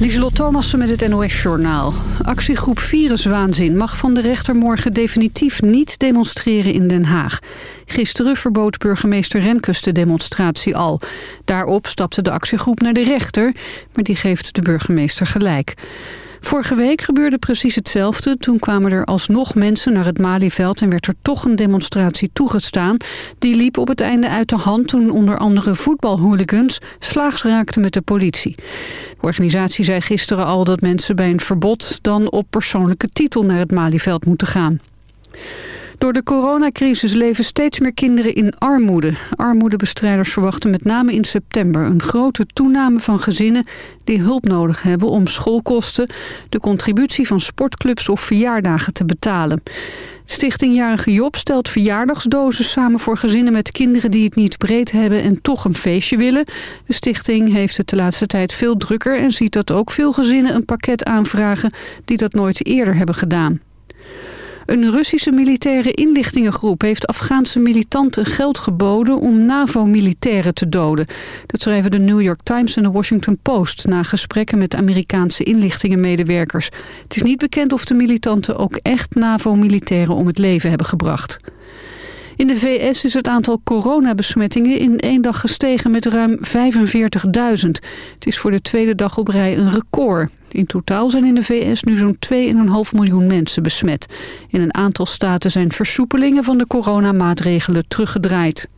Lieselot Thomassen met het NOS-journaal. Actiegroep Viruswaanzin mag van de rechter morgen definitief niet demonstreren in Den Haag. Gisteren verbood burgemeester Remkes de demonstratie al. Daarop stapte de actiegroep naar de rechter, maar die geeft de burgemeester gelijk. Vorige week gebeurde precies hetzelfde. Toen kwamen er alsnog mensen naar het Malieveld en werd er toch een demonstratie toegestaan. Die liep op het einde uit de hand toen onder andere voetbalhooligans slaags raakten met de politie. De organisatie zei gisteren al dat mensen bij een verbod dan op persoonlijke titel naar het Malieveld moeten gaan. Door de coronacrisis leven steeds meer kinderen in armoede. Armoedebestrijders verwachten met name in september een grote toename van gezinnen die hulp nodig hebben om schoolkosten, de contributie van sportclubs of verjaardagen te betalen. Stichting Jarige Job stelt verjaardagsdozen samen voor gezinnen met kinderen die het niet breed hebben en toch een feestje willen. De stichting heeft het de laatste tijd veel drukker en ziet dat ook veel gezinnen een pakket aanvragen die dat nooit eerder hebben gedaan. Een Russische militaire inlichtingengroep heeft Afghaanse militanten geld geboden om NAVO-militairen te doden. Dat schrijven de New York Times en de Washington Post na gesprekken met Amerikaanse inlichtingenmedewerkers. Het is niet bekend of de militanten ook echt NAVO-militairen om het leven hebben gebracht. In de VS is het aantal coronabesmettingen in één dag gestegen met ruim 45.000. Het is voor de tweede dag op rij een record. In totaal zijn in de VS nu zo'n 2,5 miljoen mensen besmet. In een aantal staten zijn versoepelingen van de coronamaatregelen teruggedraaid.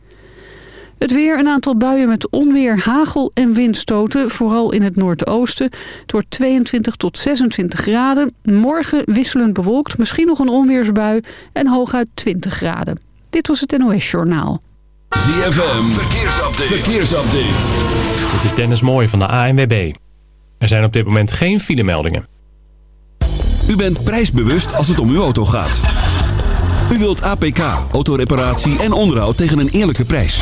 Het weer, een aantal buien met onweer, hagel en windstoten, vooral in het noordoosten. Het wordt 22 tot 26 graden. Morgen wisselend bewolkt, misschien nog een onweersbui en hooguit 20 graden. Dit was het NOS Journaal. ZFM, verkeersupdate. verkeersupdate. Dit is Dennis Mooij van de ANWB. Er zijn op dit moment geen filemeldingen. U bent prijsbewust als het om uw auto gaat. U wilt APK, autoreparatie en onderhoud tegen een eerlijke prijs.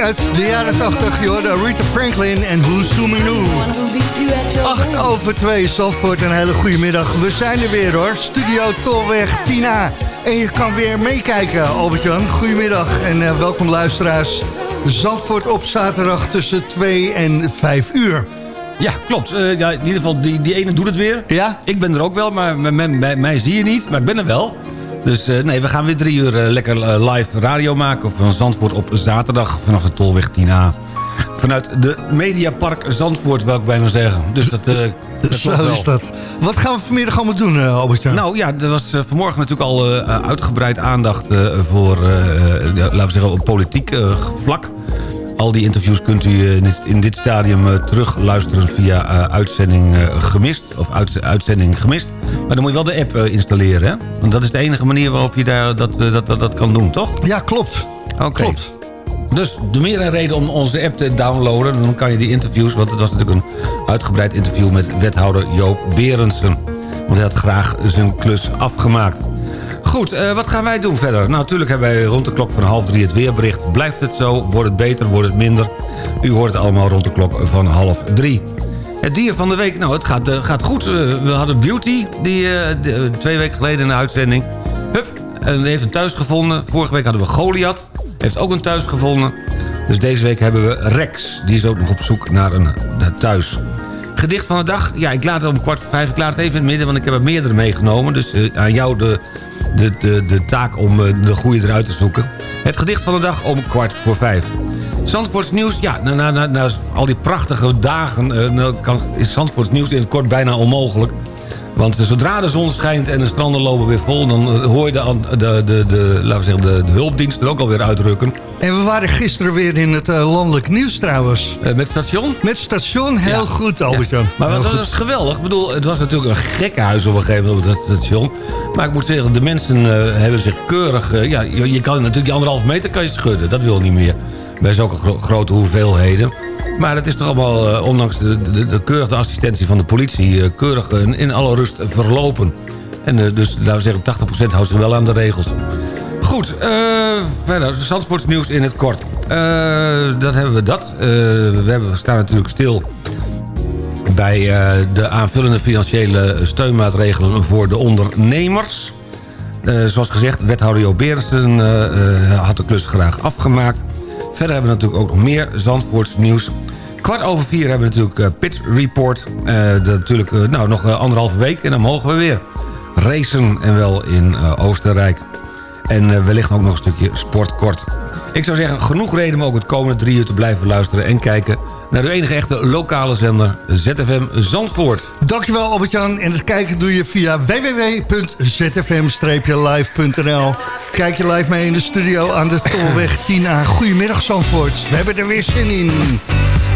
Muziek uit de jaren 80. Je hoorde Rita Franklin en Who's Zooming New. 8 over 2, Zandvoort, een hele goede middag. We zijn er weer hoor, Studio Tolweg Tina. En je kan weer meekijken, Albert-Jan. Goedemiddag en uh, welkom luisteraars. Zandvoort op zaterdag tussen 2 en 5 uur. Ja, klopt. Uh, ja, in ieder geval, die, die ene doet het weer. Ja? Ik ben er ook wel, maar mij, mij, mij zie je niet. Maar ik ben er wel. Dus uh, nee, we gaan weer drie uur uh, lekker live radio maken. Van Zandvoort op zaterdag vanaf de Tolweg 10A. Vanuit de Mediapark Zandvoort, wil ik bijna zeggen. Dus dat, dat Zo is dat. Wat gaan we vanmiddag allemaal doen, uh, Albert -Jan? Nou ja, er was uh, vanmorgen natuurlijk al uh, uitgebreid aandacht voor, laten we zeggen, op politiek vlak. Al die interviews kunt u in dit, in dit stadium terug luisteren via uitzending gemist. Of uit, uitzending gemist. Maar dan moet je wel de app installeren, hè? Want dat is de enige manier waarop je daar, dat, dat, dat, dat kan doen, toch? Ja, klopt. Oké. Okay. Klopt. Dus de meer een reden om onze app te downloaden. Dan kan je die interviews, want het was natuurlijk een uitgebreid interview... met wethouder Joop Berendsen. Want hij had graag zijn klus afgemaakt. Goed, uh, wat gaan wij doen verder? Nou, natuurlijk hebben wij rond de klok van half drie het weerbericht. Blijft het zo? Wordt het beter? Wordt het minder? U hoort het allemaal rond de klok van half drie. Het dier van de week, nou, het gaat, uh, gaat goed. Uh, we hadden Beauty, die twee weken geleden in de uitzending. Hup, en heeft een thuis gevonden. Vorige week hadden we Goliath heeft ook een thuis gevonden. Dus deze week hebben we Rex. Die is ook nog op zoek naar een thuis. Gedicht van de dag. Ja, ik laat het om kwart voor vijf. Ik laat het even in het midden, want ik heb er meerdere meegenomen. Dus uh, aan jou de, de, de, de taak om uh, de goede eruit te zoeken. Het gedicht van de dag om kwart voor vijf. Zandvoorts nieuws, ja, na, na, na, na al die prachtige dagen... Uh, is Zandvoorts nieuws in het kort bijna onmogelijk. Want zodra de zon schijnt en de stranden lopen weer vol... dan hoor je de, de, de, de laten we zeggen, de, de hulpdiensten ook alweer uitrukken. En we waren gisteren weer in het uh, landelijk nieuws trouwens. Uh, met station? Met station, heel ja. goed Albert-Jan. Ja. Maar dat was geweldig. Ik bedoel, het was natuurlijk een gekkenhuis op een gegeven moment op het station. Maar ik moet zeggen, de mensen uh, hebben zich keurig... ja, je, je, kan natuurlijk die anderhalf meter kan je schudden. Dat wil niet meer. Bij zulke gro grote hoeveelheden. Maar het is toch allemaal, uh, ondanks de, de, de, keurige assistentie van de politie... Uh, keurig uh, in alle rust verlopen. En dus, laten we zeggen, 80% houdt zich wel aan de regels. Goed, verder, Zandvoorts nieuws in het kort. dat hebben we dat. we, hebben, staan natuurlijk stil bij de aanvullende financiële steunmaatregelen voor de ondernemers. zoals gezegd, wethouder Jo Berensen had de klus graag afgemaakt. Verder hebben we natuurlijk ook meer Zandvoorts nieuws. Kwart over vier hebben we natuurlijk uh, Pit Report. Uh, de, natuurlijk uh, nou, nog anderhalve week en dan mogen we weer racen. En wel in Oostenrijk. En wellicht ook nog een stukje sportkort. Ik zou zeggen, genoeg reden om ook het komende drie uur te blijven luisteren... en kijken naar de enige echte lokale zender ZFM Zandvoort. Dankjewel Albert-Jan. En het kijken doe je via www.zfm-live.nl. Kijk je live mee in de studio aan de Tolweg 10A. Goedemiddag Zandvoort. We hebben er weer zin in.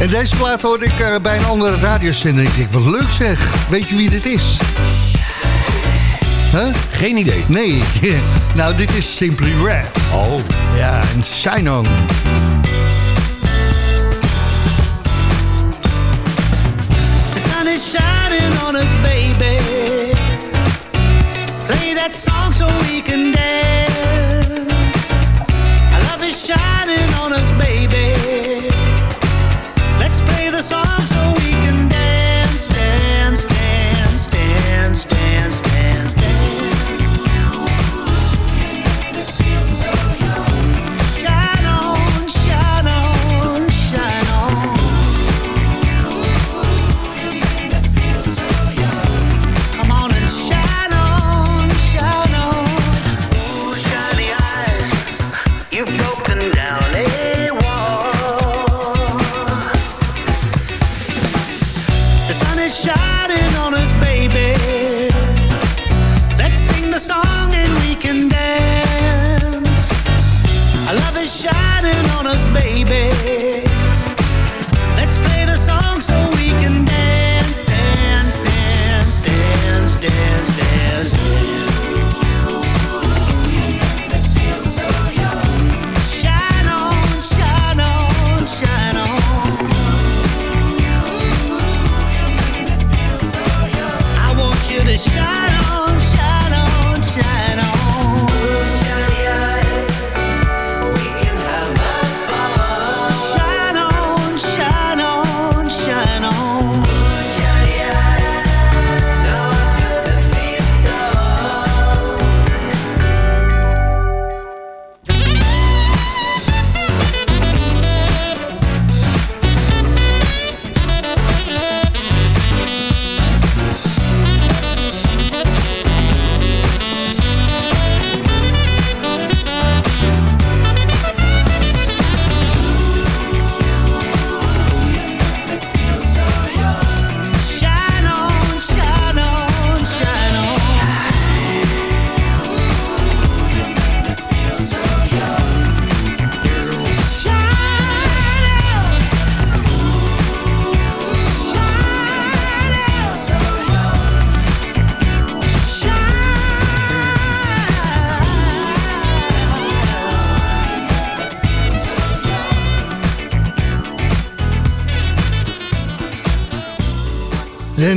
En deze plaat hoorde ik uh, bij een andere radiozender. Ik denk, wat leuk zeg. Weet je wie dit is? Huh? Geen idee. Nee. nou, dit is Simply Red. Oh. Ja, en Shine On. Sun is shining on us, baby. Play that song so we can dance. Our love is shining on us, baby.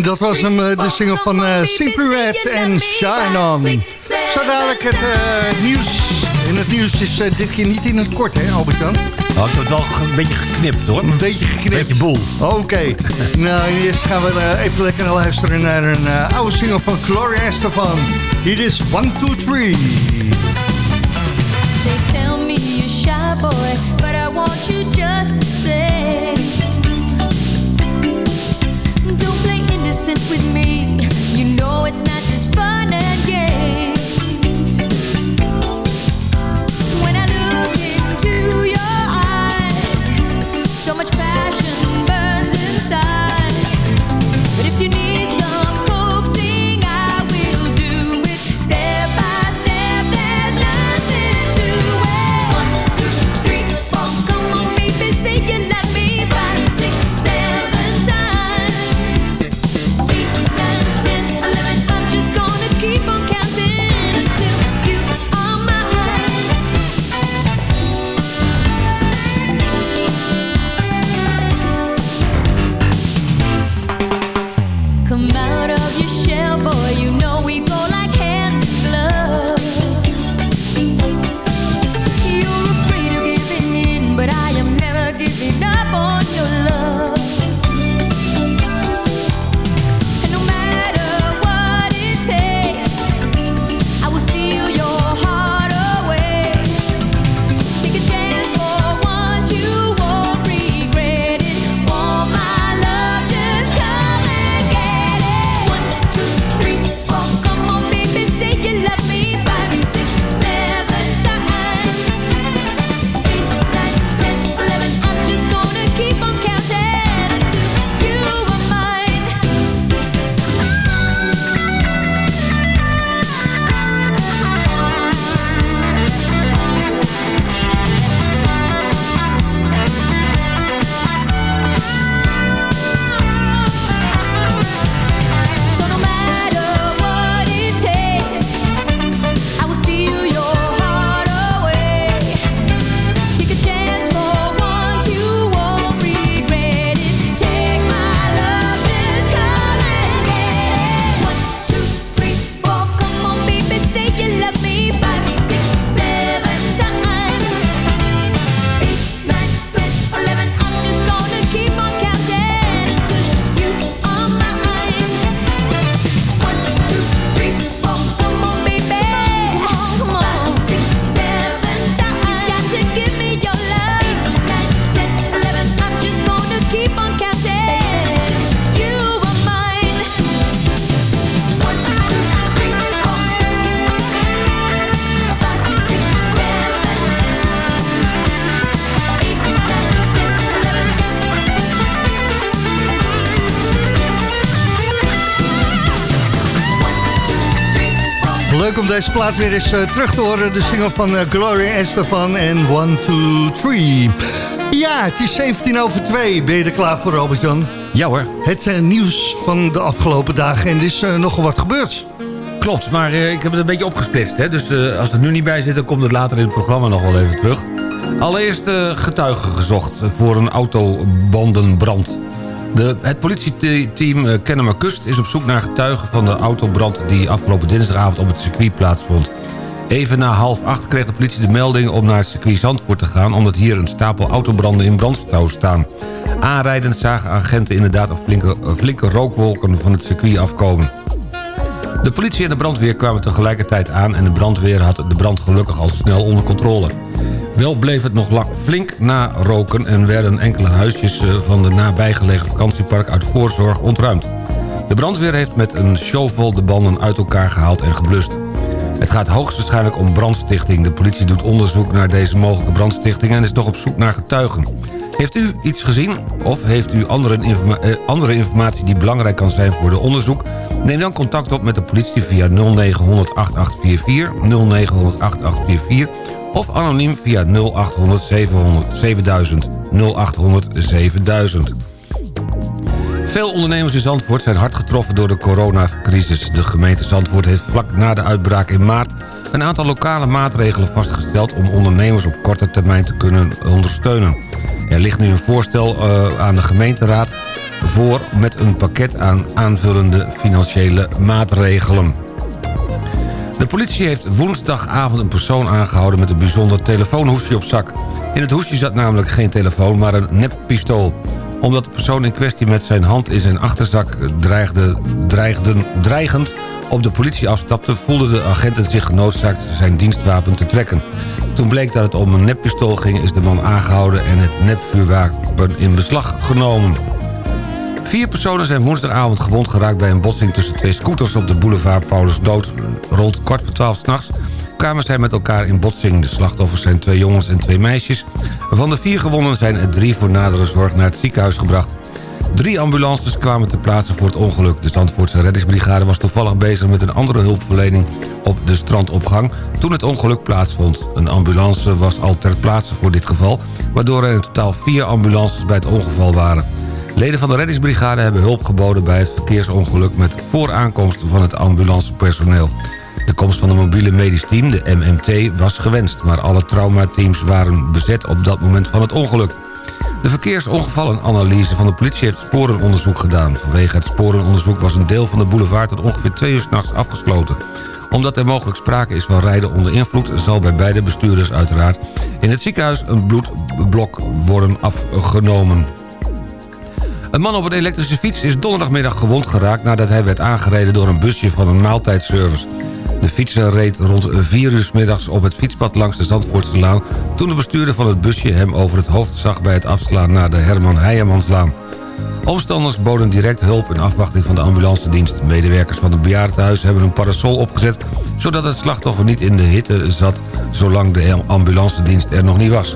Dat was hem, eh, de single van uh, Simply Red en Shine On. Zo dadelijk het uh, nieuws. En het nieuws is uh, dit keer niet in het kort, hè Albert-Jan? Nou, ik heb het wel een beetje geknipt, hoor. Een beetje geknipt. Een beetje boel. Oké. nou, eerst gaan we even lekker luisteren naar een oude single van Gloria Estefan. Hier is 1, 2, 3. They tell me you're shy boy, but I want you just to say innocent with me. You know it's not just fun and games deze plaat weer eens eh, terug te horen. De single van eh, Gloria Estefan en 1, 2, 3. Ja, het is 17 over 2. Ben je er klaar voor, Robert-Jan? Ja hoor, Het eh, nieuws van de afgelopen dagen. En er is nogal wat gebeurd. klopt. Maar ik heb het een beetje opgesplitst. Hè? Dus als het nu niet bij zit, dan komt het later in het programma nog wel even terug. Allereerst getuigen gezocht voor een autobandenbrand. De, het politieteam uh, Kennemer Kust is op zoek naar getuigen van de autobrand... die afgelopen dinsdagavond op het circuit plaatsvond. Even na half acht kreeg de politie de melding om naar het circuit Zandvoort te gaan... omdat hier een stapel autobranden in brand zou staan. Aanrijdend zagen agenten inderdaad een flinke, flinke rookwolken van het circuit afkomen. De politie en de brandweer kwamen tegelijkertijd aan... en de brandweer had de brand gelukkig al snel onder controle. Wel bleef het nog flink naroken... en werden enkele huisjes eh, van de nabijgelegen vakantiepark uit voorzorg ontruimd. De brandweer heeft met een shovel de banden uit elkaar gehaald en geblust. Het gaat hoogstwaarschijnlijk om brandstichting. De politie doet onderzoek naar deze mogelijke brandstichting... en is nog op zoek naar getuigen. Heeft u iets gezien of heeft u andere, eh, andere informatie die belangrijk kan zijn voor de onderzoek? Neem dan contact op met de politie via 0900 8844, 0900 8844 of anoniem via 0800 700 7000, 0800 7000. Veel ondernemers in Zandvoort zijn hard getroffen door de coronacrisis. De gemeente Zandvoort heeft vlak na de uitbraak in maart... een aantal lokale maatregelen vastgesteld... om ondernemers op korte termijn te kunnen ondersteunen. Er ligt nu een voorstel uh, aan de gemeenteraad voor met een pakket aan aanvullende financiële maatregelen. De politie heeft woensdagavond een persoon aangehouden met een bijzonder telefoonhoesje op zak. In het hoesje zat namelijk geen telefoon, maar een neppistool. Omdat de persoon in kwestie met zijn hand in zijn achterzak dreigde, dreigden, dreigend op de politie afstapte... voelden de agenten zich genoodzaakt zijn dienstwapen te trekken. Toen bleek dat het om een neppistool ging, is de man aangehouden... en het nepvuurwapen in beslag genomen. Vier personen zijn woensdagavond gewond geraakt bij een botsing tussen twee scooters op de boulevard Paulus Dood. Rond kwart voor twaalf s'nachts kwamen zij met elkaar in botsing. De slachtoffers zijn twee jongens en twee meisjes. Van de vier gewonden zijn er drie voor nadere zorg naar het ziekenhuis gebracht. Drie ambulances kwamen ter plaatse voor het ongeluk. De Zandvoortse reddingsbrigade was toevallig bezig met een andere hulpverlening op de strandopgang toen het ongeluk plaatsvond. Een ambulance was al ter plaatse voor dit geval, waardoor er in totaal vier ambulances bij het ongeval waren. Leden van de reddingsbrigade hebben hulp geboden bij het verkeersongeluk... met vooraankomst van het ambulancepersoneel. De komst van de mobiele medisch team, de MMT, was gewenst... maar alle traumateams waren bezet op dat moment van het ongeluk. De verkeersongevallenanalyse van de politie heeft sporenonderzoek gedaan. Vanwege het sporenonderzoek was een deel van de boulevard... tot ongeveer twee uur s'nachts afgesloten. Omdat er mogelijk sprake is van rijden onder invloed... zal bij beide bestuurders uiteraard in het ziekenhuis een bloedblok worden afgenomen. Een man op een elektrische fiets is donderdagmiddag gewond geraakt... nadat hij werd aangereden door een busje van een maaltijdservice. De fietser reed rond 4 uur middags op het fietspad langs de Zandvoortselaan... toen de bestuurder van het busje hem over het hoofd zag... bij het afslaan naar de Herman Heijemanslaan. Omstanders boden direct hulp in afwachting van de ambulancedienst. Medewerkers van het bejaardenhuis hebben een parasol opgezet... zodat het slachtoffer niet in de hitte zat... zolang de ambulancedienst er nog niet was.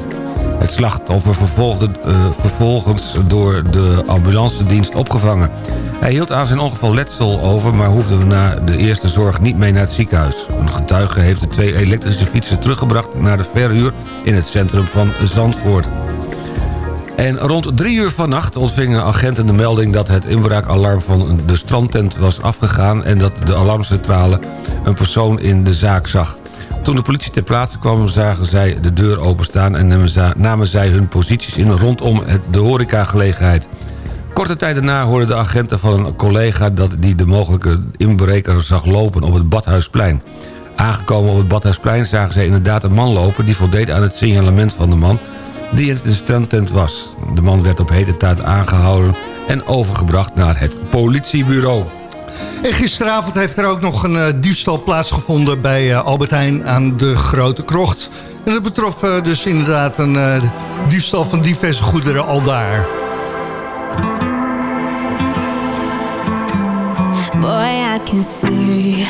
Het slachtoffer vervolgde, uh, vervolgens door de ambulancedienst opgevangen. Hij hield aan zijn ongeval letsel over... maar hoefde na de eerste zorg niet mee naar het ziekenhuis. Een getuige heeft de twee elektrische fietsen teruggebracht... naar de verhuur in het centrum van Zandvoort. En rond drie uur vannacht ontvingen agenten de melding... dat het inbraakalarm van de strandtent was afgegaan... en dat de alarmcentrale een persoon in de zaak zag. Toen de politie ter plaatse kwam zagen zij de deur openstaan... en namen zij hun posities in rondom de horecagelegenheid. Korte tijd daarna hoorden de agenten van een collega... dat die de mogelijke inbreker zag lopen op het Badhuisplein. Aangekomen op het Badhuisplein zagen zij inderdaad een man lopen... die voldeed aan het signalement van de man die in de strandtent was. De man werd op hete tijd aangehouden en overgebracht naar het politiebureau. En gisteravond heeft er ook nog een uh, diefstal plaatsgevonden bij uh, Albert Heijn aan de Grote Krocht. En dat betrof uh, dus inderdaad een diefstal van diverse goederen al daar. Boy, I can see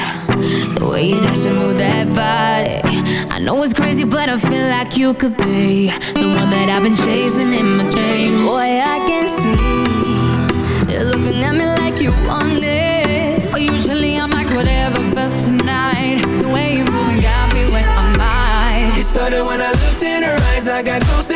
the way you dance and move that body. I know it's crazy, but I feel like you could be the one that I've been chasing in my dreams. Boy, I can see you're looking at me like you want it. Usually I'm like whatever, but tonight The way you're got me where I'm at It started when I looked in her eyes I got close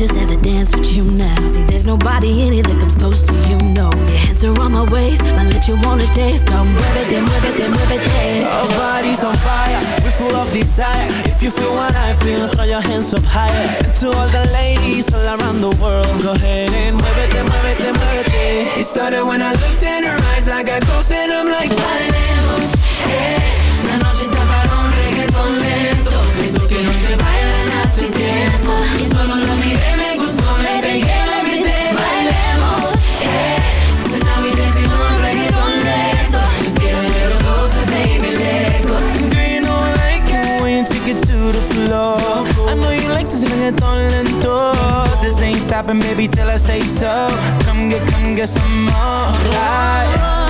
just had to dance with you now. See, there's nobody in it that comes close to you, no. Your hands are on my waist, my lips you wanna taste. Come move it, then move it, then move it, then Our bodies on fire, we're full of desire. If you feel what I feel, throw your hands up higher. And To all the ladies all around the world Go ahead and move it, then move it, then move it, then It started when I looked in her eyes I got close and I'm like Bailemos, eh. La noche está para un reggaeton lento. Esos que no se bailan hace tiempo stopping, baby, till I say so. Come get, come get some more. Oh,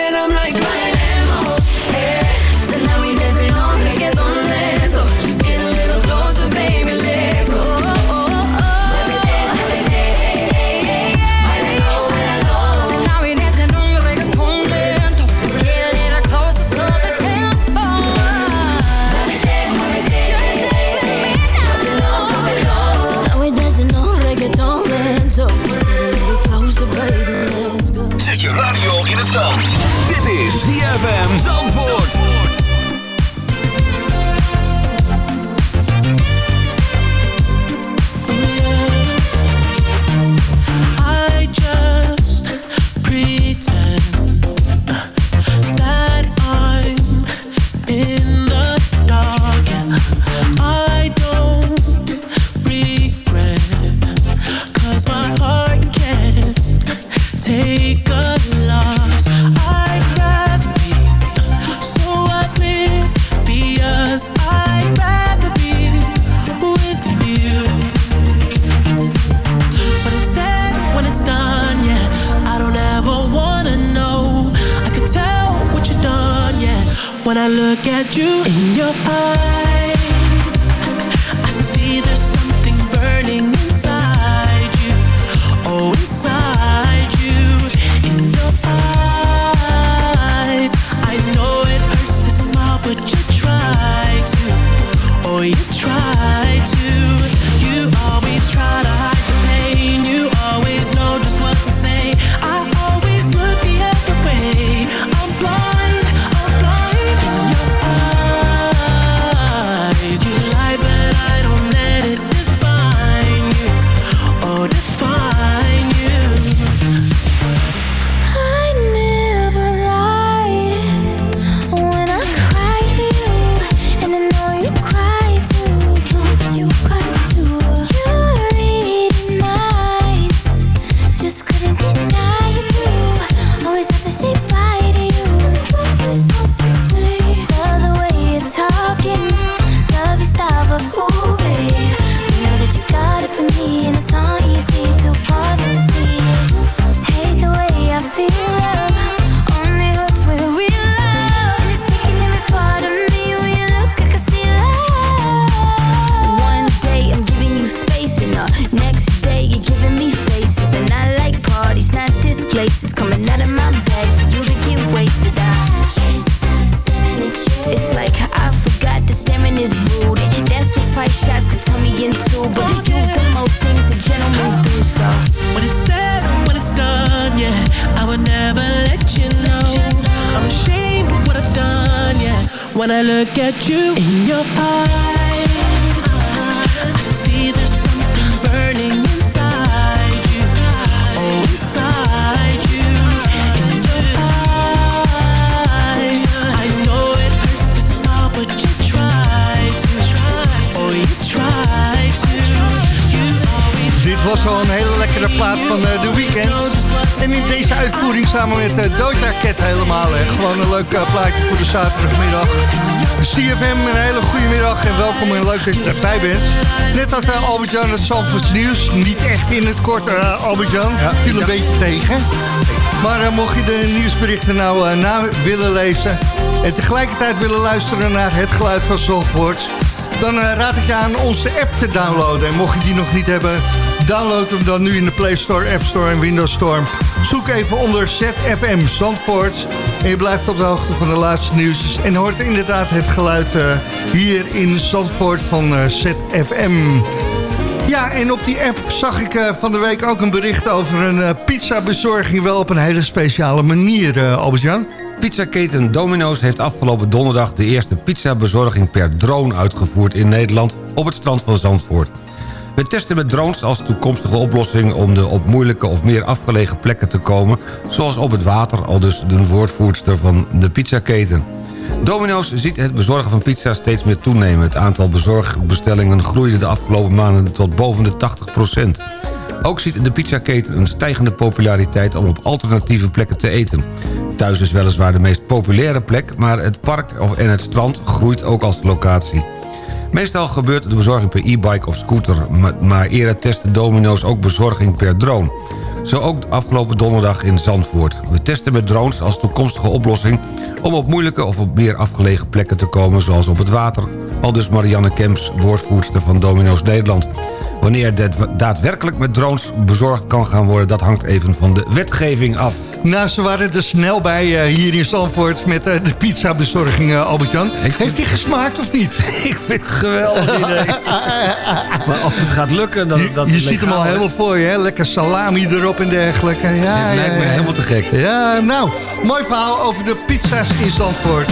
Gewoon een leuk eh, plaatje voor de zaterdagmiddag. CFM, een hele goede middag en welkom en leuk dat je erbij bent. Net als uh, Albert-Jan het Zandvoorts nieuws. Niet echt in het kort, uh, Albert-Jan. Viel een beetje tegen. Maar mocht je de nieuwsberichten nou na willen lezen... en tegelijkertijd willen luisteren naar het geluid van Zandvoort... dan raad ik je aan onze app te downloaden. En mocht je die nog niet hebben, download hem dan nu in de Play Store, App Store en Windows Store. Zoek even onder ZFM Zandvoort... en je blijft op de hoogte van de laatste nieuwtjes... en hoort inderdaad het geluid uh, hier in Zandvoort van uh, ZFM... Ja, en op die app zag ik uh, van de week ook een bericht over een uh, pizzabezorging... wel op een hele speciale manier, uh, Albert-Jan. Pizzaketen Domino's heeft afgelopen donderdag... de eerste pizzabezorging per drone uitgevoerd in Nederland... op het strand van Zandvoort. We testen met drones als toekomstige oplossing... om de op moeilijke of meer afgelegen plekken te komen... zoals op het water, al dus de woordvoerster van de pizzaketen. Domino's ziet het bezorgen van pizza steeds meer toenemen. Het aantal bezorgbestellingen groeide de afgelopen maanden tot boven de 80% Ook ziet de pizzaketen een stijgende populariteit om op alternatieve plekken te eten. Thuis is weliswaar de meest populaire plek, maar het park en het strand groeit ook als locatie. Meestal gebeurt de bezorging per e-bike of scooter... maar- eerder testen domino's ook bezorging per drone. Zo ook afgelopen donderdag in Zandvoort. We testen met drones als toekomstige oplossing... om op moeilijke of op meer afgelegen plekken te komen... zoals op het water, al dus Marianne Kemps, woordvoerster van Domino's Nederland. Wanneer daadwerkelijk met drones bezorgd kan gaan worden... dat hangt even van de wetgeving af. Nou, ze waren er snel bij eh, hier in Zandvoort met eh, de pizzabezorging, uh, Albert-Jan. Heeft die gesmaakt of niet? Ik vind het geweldig idee. maar of het gaat lukken... Dan, Je, dat je ziet hem al helemaal voor je, hè? Lekker salami erop en dergelijke. Ja, Het lijkt ja, me ja. helemaal te gek. Ja, nou, mooi verhaal over de pizza's in Zandvoort.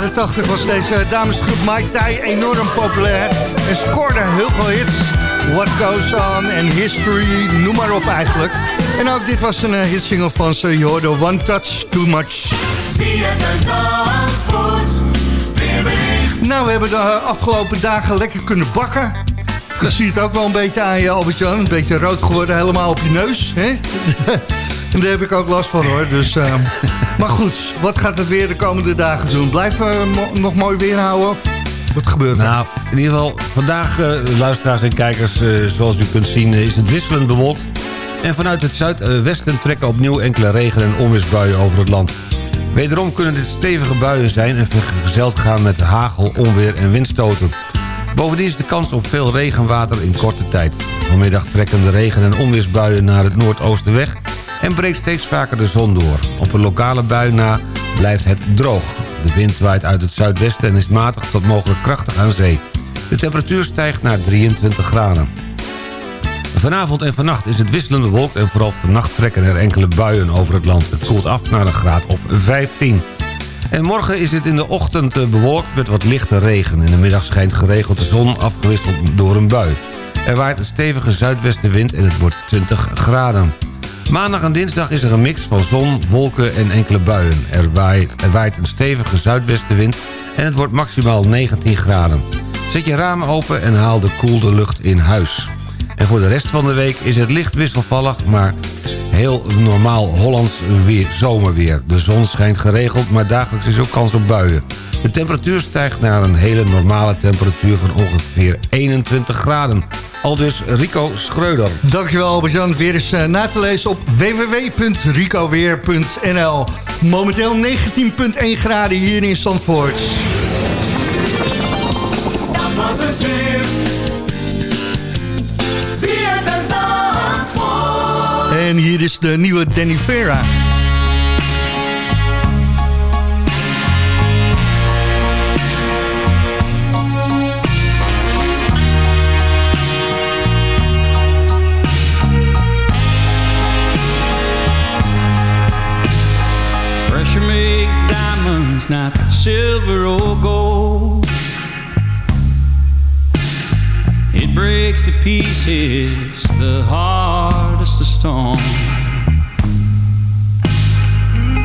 Jaren 80 was deze damesgroep Mike Tai enorm populair en scoorde heel veel hits. What Goes On en History, noem maar op eigenlijk. En ook dit was een eh, hitsingle van ze, je One Touch Too Much. Nou, we hebben de eh, afgelopen dagen lekker kunnen bakken. Je ziet het ook wel een beetje aan je, Albert-Jan. Een beetje rood geworden, helemaal op je neus. Hè? en daar heb ik ook last van, hoor. Dus, eh, maar goed, wat gaat het weer de komende dagen doen? Blijven we mo- nog mooi weer houden? Wat gebeurt er? Nou, in ieder geval, vandaag, eh, luisteraars en kijkers, eh, zoals u kunt zien, eh, is het wisselend bewolkt. En vanuit het zuidwesten trekken opnieuw enkele regen- en onweersbuien over het land. Wederom kunnen dit stevige buien zijn en vergezeld gaan met hagel, onweer en windstoten. Bovendien is de kans op veel regenwater in korte tijd. Vanmiddag trekken de regen- en onweersbuien naar het noordoosten weg... en breekt steeds vaker de zon door. Op een lokale bui na blijft het droog. De wind waait uit het zuidwesten en is matig tot mogelijk krachtig aan zee. De temperatuur stijgt naar 23 graden. Vanavond en vannacht is het wisselende wolk en vooral vannacht trekken er enkele buien over het land. Het koelt af naar een graad of 15. En morgen is het in de ochtend eh, bewolkt met wat lichte regen. In de middag schijnt geregeld de zon afgewisseld door een bui. Er waait een stevige zuidwestenwind en het wordt 20 graden. Maandag en dinsdag is er een mix van zon, wolken en enkele buien. Er waait, een stevige zuidwestenwind en het wordt maximaal 19 graden. Zet je ramen open en haal de koelde lucht in huis. En voor de rest van de week is het licht wisselvallig, maar heel normaal Hollands weer, zomerweer. De zon schijnt geregeld, maar dagelijks is ook kans op buien. De temperatuur stijgt naar een hele normale temperatuur van ongeveer 21 graden. Al dus Rico Schreuder. Dankjewel Albert-Jan. Weer eens eh, na te lezen op www.ricoweer.nl. Momenteel 19,1 graden hier in Zandvoort. Dat was het weer. En hier is de nieuwe Danny Vera. Not silver or gold. It breaks to pieces the hardest of stone.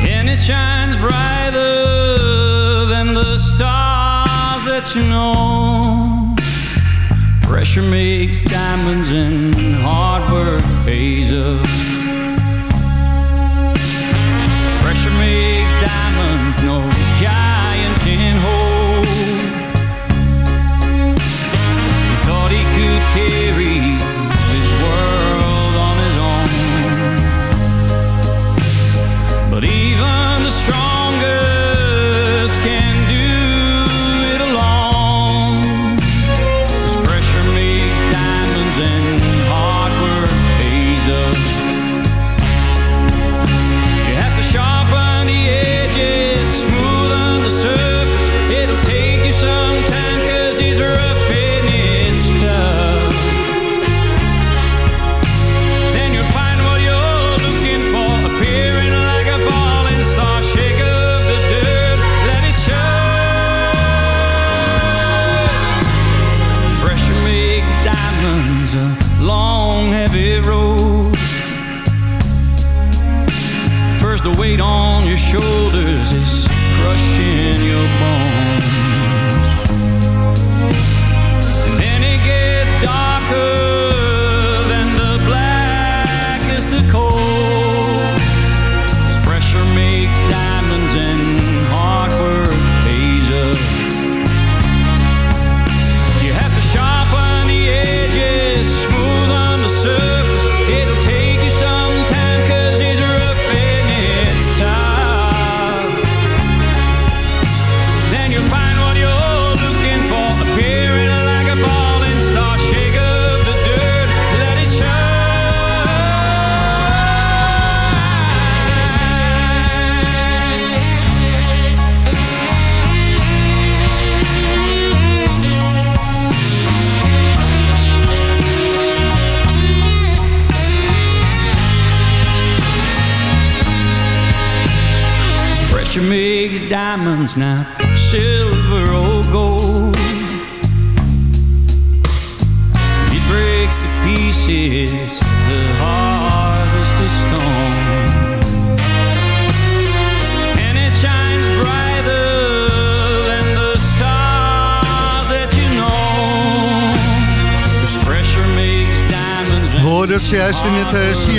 And it shines brighter than the stars that you know. Pressure makes diamonds and hard work pays up. Pressure makes diamonds no carry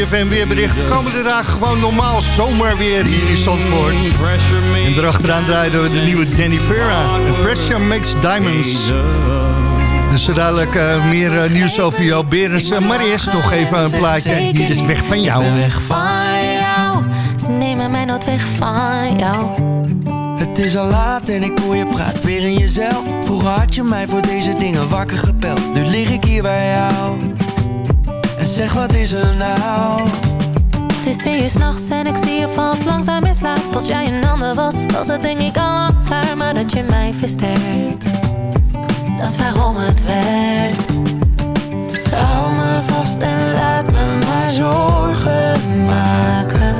CFM weerbericht. De komende dagen gewoon normaal zomerweer hier in Zandvoort. En erachteraan draaiden we de nieuwe Danny Vera. And Pressure Makes Diamonds. Dus zo dadelijk eh, meer eh, nieuws over jou, Berens. Eh, maar eerst nog even een plaatje. Hier is Weg van jou. Weg van jou, ze nemen mij nooit weg van jou. Het is al laat en ik hoor je praat weer in jezelf. Vroeger had je mij voor deze dingen wakker gepeld. Nu lig ik hier bij jou. Zeg wat is er nou? Het is twee uur s'nachts en ik zie je valt langzaam in slaap. Als jij een ander was, was het denk ik al lang klaar. Maar dat je mij versterkt Dat is waarom het werkt. Hou me vast en laat me maar zorgen maken.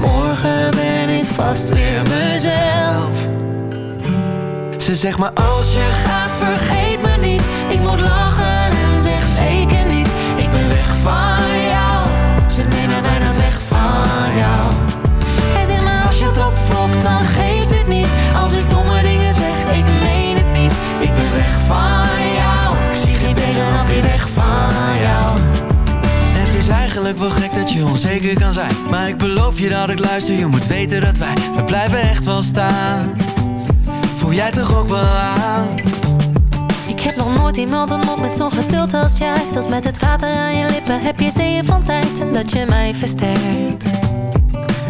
Morgen ben ik vast weer mezelf. Ze zegt maar als je gaat vergeet me niet. Ik moet lachen jou. Hij zegt maar Als je het opvlokt dan geeft het niet. Als ik domme dingen zeg ik meen het niet. Ik ben weg van jou. Ik zie geen tegenhapje weg van jou. Het is eigenlijk wel gek dat je onzeker kan zijn. Maar ik beloof je dat ik luister. Je moet weten dat wij, we blijven echt wel staan. Voel jij toch ook wel aan? Ik heb nog nooit iemand ontmoet met zo'n geduld als jij. Zelfs met het water aan je lippen heb je zeeën van tijd. En dat je mij versterkt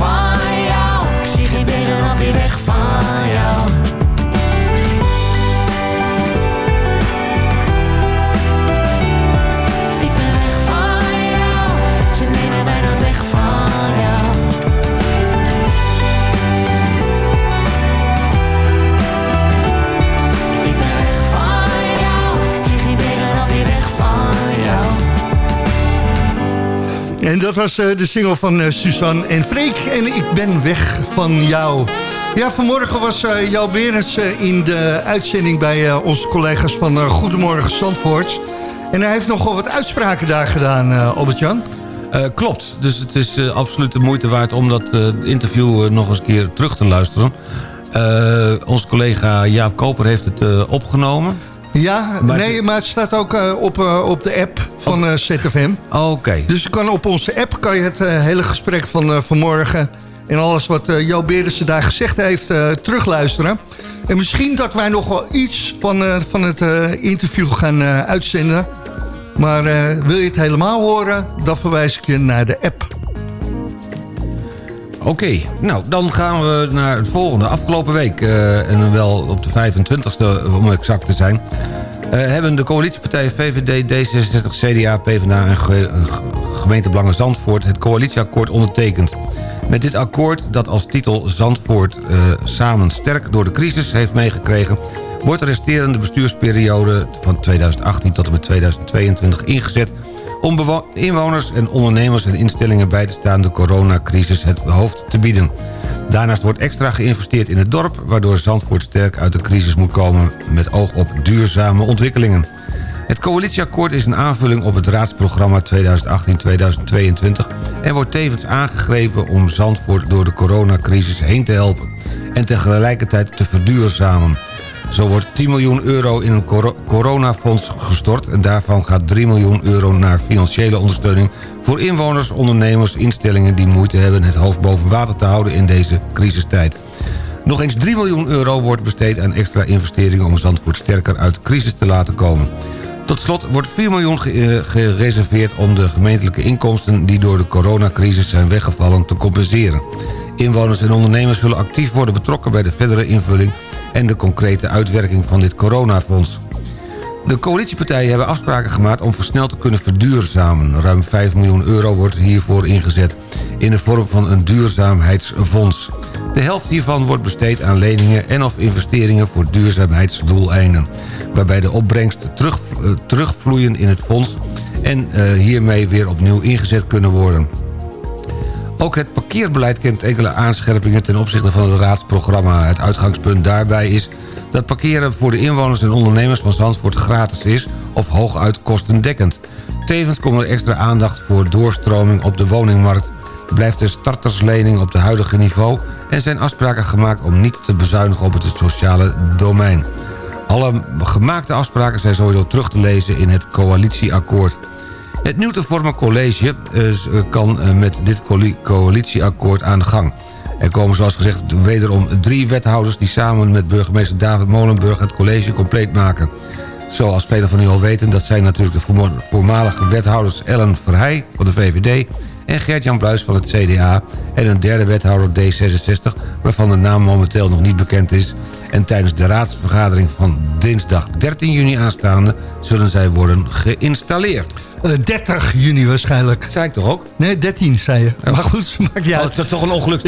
ben dat was eh, de single van eh, Suzanne en Freek. En ik ben weg van jou. Ja, vanmorgen was uh, Jouw Berends eh, in de uitzending bij eh, onze collega's van eh, Goedemorgen Zandvoort. En hij heeft nogal wat uitspraken daar gedaan, eh, Albert-Jan. Eh, klopt, dus het is eh, absoluut de moeite waard om dat eh, interview eh, nog eens een keer terug te luisteren. Eh, onze collega Jaap Koper heeft het eh, opgenomen. Ja, Maar- nee, maar het staat ook eh, op, eh, op de app van eh, ZFM. Oké. Dus je kan op onze app kan je het hele gesprek van vanmorgen... en alles wat eh Jo Berensen daar gezegd heeft terugluisteren. En misschien dat wij nog wel iets van, van het interview gaan uitzenden. Maar wil je het helemaal horen, dan verwijs ik je naar de app. Oké, nou dan gaan we naar het volgende. Afgelopen week, eh, en wel op de 25e om exact te zijn... eh, hebben de coalitiepartijen VVD, D66, CDA, PvdA en ge ge- gemeente Belangen Zandvoort... het coalitieakkoord ondertekend. Met dit akkoord, dat als titel Zandvoort eh, samen sterk door de crisis heeft meegekregen... wordt de resterende bestuursperiode van 2018 tot en met 2022 ingezet om inwoners en ondernemers en instellingen bij te staan de coronacrisis het hoofd te bieden. Daarnaast wordt extra geïnvesteerd in het dorp... waardoor Zandvoort sterk uit de crisis moet komen... met oog op duurzame ontwikkelingen. Het coalitieakkoord is een aanvulling op het raadsprogramma 2018-2022... en wordt tevens aangegrepen om Zandvoort door de coronacrisis heen te helpen... en tegelijkertijd te verduurzamen. Zo wordt 10 miljoen euro in een coro- coronafonds gestort... en daarvan gaat 3 miljoen euro naar financiële ondersteuning... voor inwoners, ondernemers, instellingen die moeite hebben... het hoofd boven water te houden in deze crisistijd. Nog eens 3 miljoen euro wordt besteed aan extra investeringen... om Zandvoort sterker uit de crisis te laten komen. Tot slot wordt 4 miljoen eh, gereserveerd om de gemeentelijke inkomsten... die door de coronacrisis zijn weggevallen te compenseren. Inwoners en ondernemers zullen actief worden betrokken... bij de verdere invulling en de concrete uitwerking van dit coronafonds. De coalitiepartijen hebben afspraken gemaakt om versneld te kunnen verduurzamen. Ruim 5 miljoen euro wordt hiervoor ingezet in de vorm van een duurzaamheidsfonds. De helft hiervan wordt besteed aan leningen en of investeringen voor duurzaamheidsdoeleinden. Waarbij de opbrengst terug, eh, terugvloeien in het fonds en eh, hiermee weer opnieuw ingezet kunnen worden. Ook het parkeerbeleid kent enkele aanscherpingen ten opzichte van het raadsprogramma. Het uitgangspunt daarbij is dat parkeren voor de inwoners en ondernemers van Zandvoort gratis is of hooguit kostendekkend. Tevens komt er extra aandacht voor doorstroming op de woningmarkt. Blijft de starterslening op het huidige niveau en zijn afspraken gemaakt om niet te bezuinigen op het sociale domein. Alle gemaakte afspraken zijn sowieso terug te lezen in het coalitieakkoord. Het nieuw te vormen college eh, kan eh, met dit coali- coalitieakkoord aan de gang. Er komen zoals gezegd wederom drie wethouders... die samen met burgemeester David Molenburg het college compleet maken. Zoals velen van u al weten, dat zijn natuurlijk de voormalige wethouders... Ellen Verheij van de VVD en Gert-Jan Bluis van het CDA... en een derde wethouder D66, waarvan de naam momenteel nog niet bekend is... en tijdens de raadsvergadering van dinsdag 13 juni aanstaande... zullen zij worden geïnstalleerd. Eh, 30 juni waarschijnlijk. Zei ik toch ook? Nee, 13 zei je. Maar goed, maakt niet Oh, het is toch een de-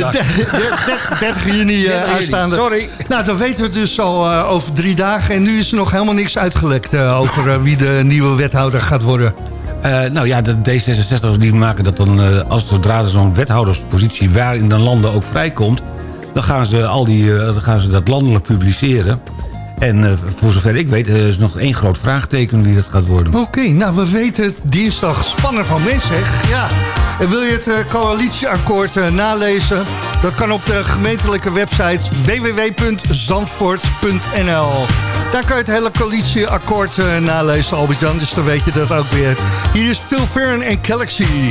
30 juni eh, 30 juni, aanstaande. sorry. Nou, dan weten we het dus al eh, over drie dagen. En nu is er nog helemaal niks uitgelekt eh, over eh, wie de nieuwe wethouder gaat worden. Eh, nou ja, de D66'ers die maken dat dan... eh, als zodra er zo'n wethouderspositie waar in de landen ook vrijkomt... dan gaan ze, al die, eh, dan gaan ze dat landelijk publiceren. En eh, voor zover ik weet, eh, is nog één groot vraagteken wie dat gaat worden. Oké, nou we weten het dinsdag. Spannend van mensen, zeg. Ja. En wil je het eh, coalitieakkoord eh, nalezen? Dat kan op de gemeentelijke website www.zandvoort.nl. Daar kan je het hele coalitieakkoord nalezen, Albert-Jan. Dus dan weet je dat ook weer. Hier is Phil Fern en Galaxy.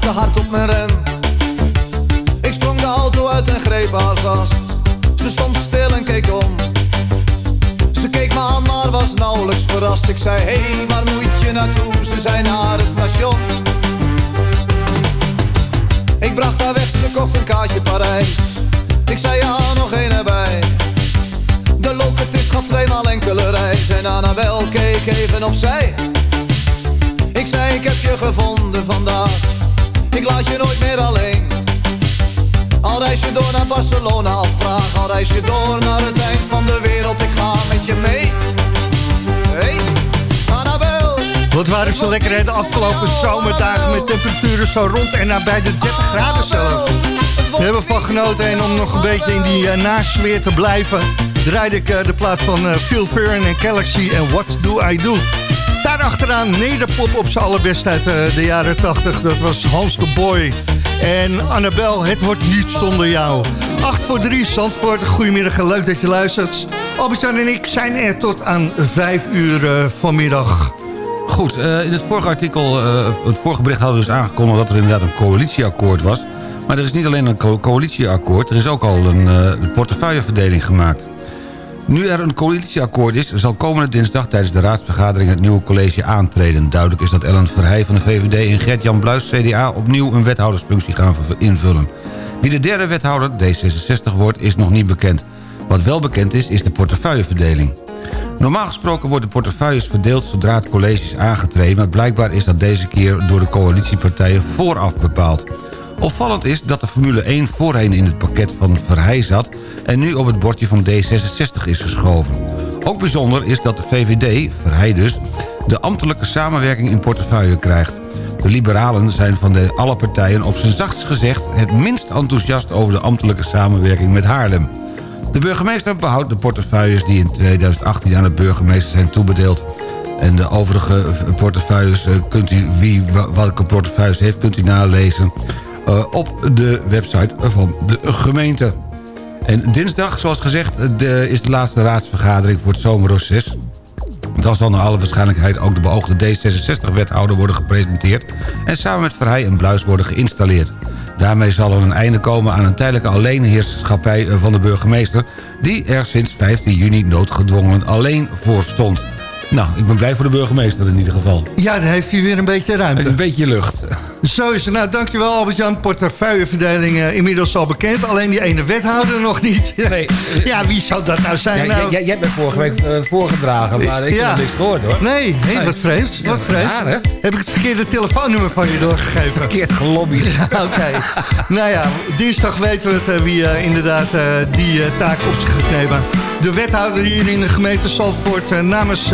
trapte hard op mijn rem. Ik sprong de auto uit en greep haar vast. Ze stond stil en keek om. Ze keek me aan, maar was nauwelijks verrast. Ik zei, hé, hey, waar moet je naartoe? Ze zei naar het station. Ik bracht haar weg, ze kocht een kaartje Parijs. Ik zei, ja, nog één erbij. De locatist gaf tweemaal enkele reis. En Annabel keek even opzij. Ik zei, ik heb je gevonden vandaag. Ik laat je nooit meer alleen. Al reis je door naar Barcelona of Praag Al reis je door naar het eind van de wereld Ik ga met je mee Hey, Annabel Wat waren ze lekker de afgelopen zomerdagen met temperaturen zo rond en nabij de 30 graden zelfs. We hebben van genoten en om nog een beetje in die uh, te blijven... draaide ik uh, de plaat van uh, Phil Furran en Galaxy en What Do I Do. Daarachteraan nederpop op zijn allerbest uit de jaren 80. Dat was Hans de Boy. En Annabel, het wordt niet zonder jou. 8 voor 3, Zandvoort. Goedemiddag leuk dat je luistert. Albert-Jan en ik zijn er tot aan 5 uur uh, vanmiddag. Goed, uh, in het vorige artikel, het vorige bericht hadden we dus aangekondigd... dat er inderdaad een coalitieakkoord was. Maar er is niet alleen een co coalitieakkoord... er is ook al een portefeuilleverdeling gemaakt. Nu er een coalitieakkoord is, zal komende dinsdag tijdens de raadsvergadering het nieuwe college aantreden. Duidelijk is dat Ellen Verheij van de VVD en Gert-Jan Bluis CDA opnieuw een wethoudersfunctie gaan invullen. Wie de derde wethouder, D66, wordt, is nog niet bekend. Wat wel bekend is, is de portefeuilleverdeling. Normaal gesproken worden portefeuilles verdeeld zodra het college is aangetreden... maar blijkbaar is dat deze keer door de coalitiepartijen vooraf bepaald. Opvallend is dat de Formule 1 voorheen in het pakket van Verheij zat... en nu op het bordje van D66 is geschoven. Ook bijzonder is dat de VVD, Verheij dus... de ambtelijke samenwerking in portefeuille krijgt. De liberalen zijn van de alle partijen op zijn zachtst gezegd... het minst enthousiast over de ambtelijke samenwerking met Haarlem. De burgemeester behoudt de portefeuilles die in 2018 aan de burgemeester zijn toebedeeld... En de overige portefeuilles, kunt u, wie welke portefeuilles heeft, kunt u nalezen op de website van de gemeente. En dinsdag, zoals gezegd, de, is de laatste raadsvergadering voor het zomerreces. Dan zal naar alle waarschijnlijkheid ook de beoogde D66-wethouder worden gepresenteerd... en samen met Verheij en Bluis worden geïnstalleerd. Daarmee zal er een einde komen aan een tijdelijke alleenheerschappij van de burgemeester... die er sinds 15 juni noodgedwongen alleen voor stond. Nou, ik ben blij voor de burgemeester in ieder geval. Ja, dan heeft hij weer een beetje ruimte. Een beetje lucht. Zo is het. Nou, dankjewel Albert-Jan. Portefeuilleverdeling uh, inmiddels al bekend. Alleen die ene wethouder nog niet. Nee. ja, wie zou dat nou zijn? Ja, nou? Jij, jij hebt me vorige week uh, voorgedragen, maar ik ja. heb niks gehoord hoor. Nee, hey, wat vreemd. Wat vreemd. Raar, hè? Heb ik het verkeerde telefoonnummer van je doorgegeven? Verkeerd gelobbyd. Oké. Okay. nou ja, dinsdag weten we het, uh, wie inderdaad die taak op zich gaat nemen. De wethouder hier in de gemeente Zandvoort namens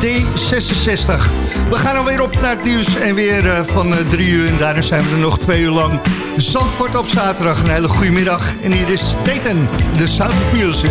D66. We gaan alweer op naar het nieuws en weer uh, van drie uur. En daarna zijn we er nog twee uur lang. Zandvoort op zaterdag. Een hele goede middag. En hier is Dayton, de of Music.